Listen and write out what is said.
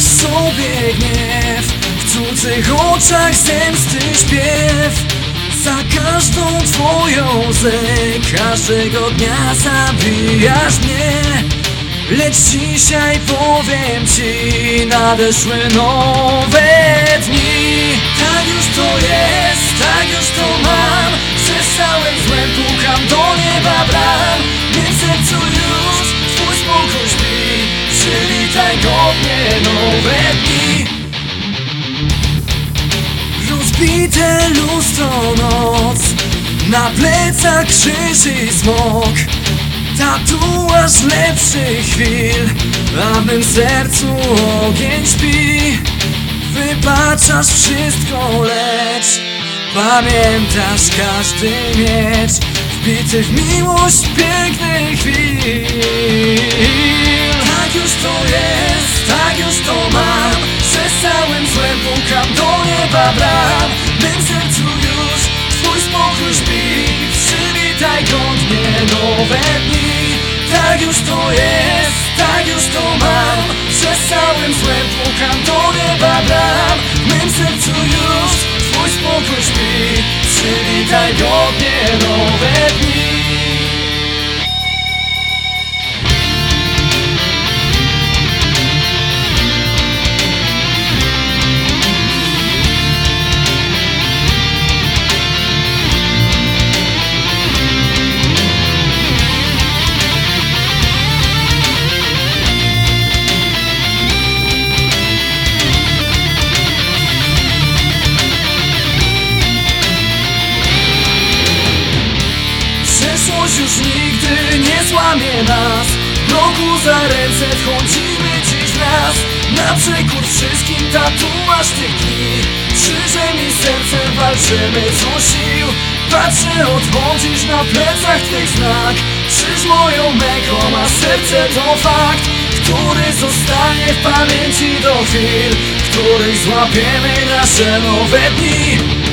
sobie gniew. W cudzych oczach zemsty śpiew. Za każdą twoją łzę Każdego dnia zabijasz mnie. Lecz dzisiaj powiem ci Nadeszły nowe dni. Tak już to jest, Rozbite lustro noc. Na plecach krzyż i smok. Tatuaż lepszych chwil A w mym sercu ogień śpi. Wybaczasz wszystko, lecz Pamiętasz każdy miecz. Wbity w miłość pięknych chwil. Tak już to jest, tak już to mam Że z całym złem pukam do nieba bram W mym sercu już. Twój spokój śpi. Przywitaj godnie nowe dni. Tak już to jest, tak już to mam. Że z całym złem pukam do nieba bram. W mym sercu już twój spokój śpi. Przywitaj godnie nowe dni Roku za ręce wchodzimy dziś w raz Na przekór wszystkim tatuaż tych dni Krzyżem i sercem walczymy co sił Patrzę odchodzisz na plecach twych znak. Krzyż moją męką, a serce to fakt Który zostanie w pamięci do chwil W których złapiemy nasze nowe dni